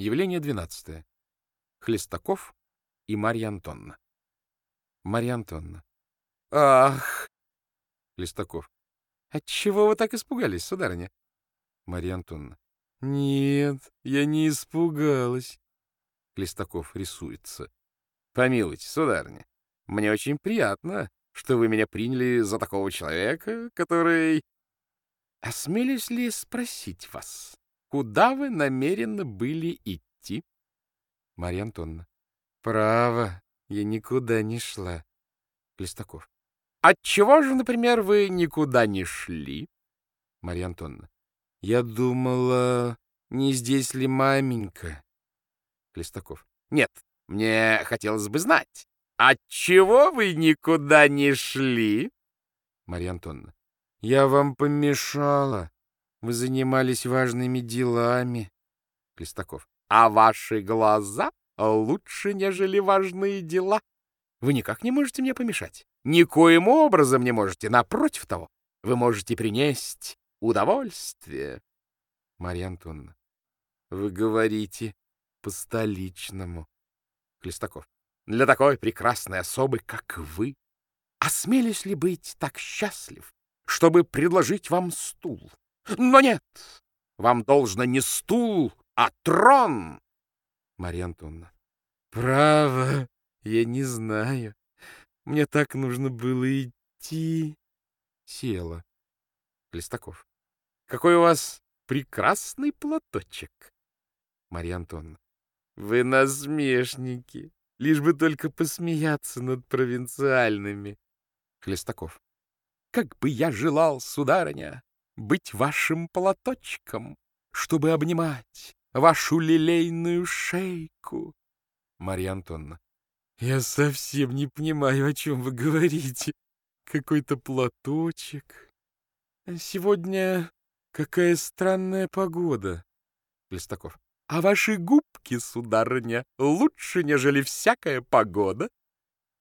Явление 12. Хлестаков и Марья Антонна. Марья Антонна. Ах! Хлестаков. Отчего вы так испугались, сударыня? Марья Антонна. Нет, я не испугалась. Хлестаков рисуется. Помилуйте, сударыня, мне очень приятно, что вы меня приняли за такого человека, который... Осмелюсь ли спросить вас, куда вы намерены были идти? Марья Антоновна. Право, я никуда не шла. Листаков. Отчего же, например, вы никуда не шли? Марья Антоновна. Я думала, не здесь ли маменька? Листаков. Нет, мне хотелось бы знать, отчего вы никуда не шли? Марья Антоновна. Я вам помешала. Вы занимались важными делами. Листаков. А ваши глаза лучше, нежели важные дела. Вы никак не можете мне помешать. Никоим образом не можете. Напротив того, вы можете принести удовольствие. Марья Антоновна. Вы говорите по-столичному. Хлестаков. Для такой прекрасной особы, как вы, осмелюсь ли быть так счастлив, чтобы предложить вам стул. Но нет, вам должно не стул, а трон. Марья Антоновна. Право, я не знаю. Мне так нужно было идти. Села. Листаков. Какой у вас прекрасный платочек. Марья Антоновна. Вы насмешники. Лишь бы только посмеяться над провинциальными. Хлестаков. Как бы я желал, сударыня, быть вашим платочком, чтобы обнимать вашу лилейную шейку. Марья Антонна. Я совсем не понимаю, о чем вы говорите. Какой-то платочек. Сегодня какая странная погода. Листаков. А ваши губки, сударыня, лучше, нежели всякая погода.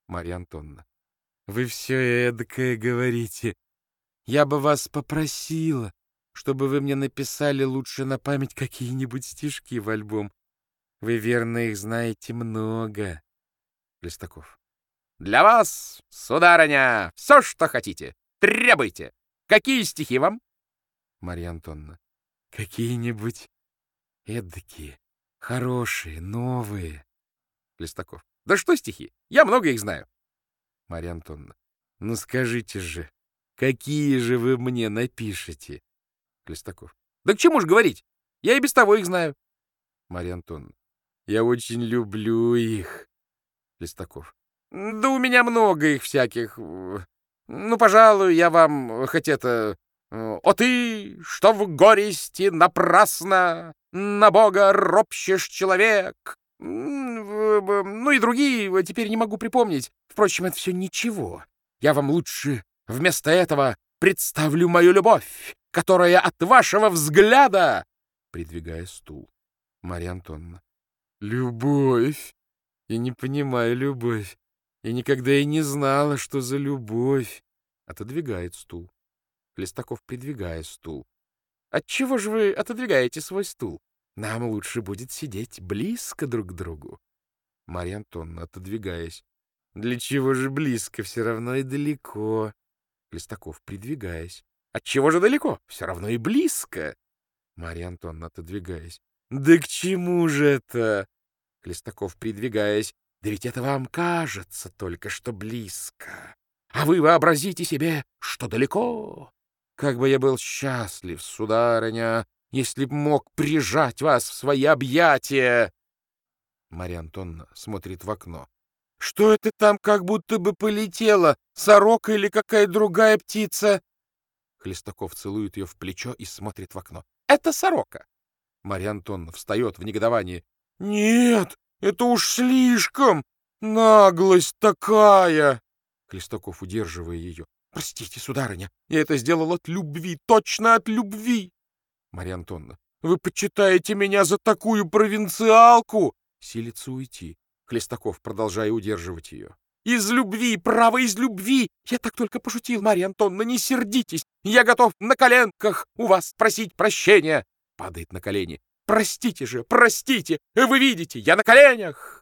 Марья Антонна. Вы все эдакое говорите. Я бы вас попросила, чтобы вы мне написали лучше на память какие-нибудь стишки в альбом. Вы, верно, их знаете много. Листаков. Для вас, сударыня, все, что хотите. Требуйте. Какие стихи вам? Марья Антоновна. Какие-нибудь эдакие, хорошие, новые. Листаков. Да что стихи? Я много их знаю. Марья Антоновна. Ну скажите же, какие же вы мне напишете? Листаков. Да к чему ж говорить? Я и без того их знаю. Марья Антоновна. Я очень люблю их. Листаков. Да у меня много их всяких. Ну, пожалуй, я вам хоть это... О ты, что в горести напрасно на Бога ропщешь человек, ну и другие, теперь не могу припомнить. Впрочем, это все ничего. Я вам лучше вместо этого представлю мою любовь, которая от вашего взгляда... Придвигая стул. Марья Антоновна. Любовь? Я не понимаю любовь. Я никогда и не знала, что за любовь. Отодвигает стул. Листаков придвигая стул. Отчего же вы отодвигаете свой стул? Нам лучше будет сидеть близко друг к другу. Марья Антоновна, отодвигаясь. Для чего же близко? Все равно и далеко. Листаков, придвигаясь. Отчего же далеко? Все равно и близко. Марья Антоновна, отодвигаясь. Да к чему же это? Листаков, придвигаясь. Да ведь это вам кажется только что близко. А вы вообразите себе, что далеко. Как бы я был счастлив, сударыня, если б мог прижать вас в свои объятия. Марья Антоновна смотрит в окно. Что это там как будто бы полетело? Сорока или какая другая птица? Хлестаков целует ее в плечо и смотрит в окно. Это сорока. Марья Антоновна встает в негодовании. Нет, это уж слишком. Наглость такая. Хлестаков, удерживая ее. Простите, сударыня, я это сделал от любви, точно от любви. Марья Антоновна. Вы почитаете меня за такую провинциалку? Силится уйти. Хлестаков, продолжая удерживать ее. Из любви, право, из любви! Я так только пошутил, Марья Антоновна, не сердитесь! Я готов на коленках у вас просить прощения! Падает на колени. Простите же, простите! Вы видите, я на коленях!»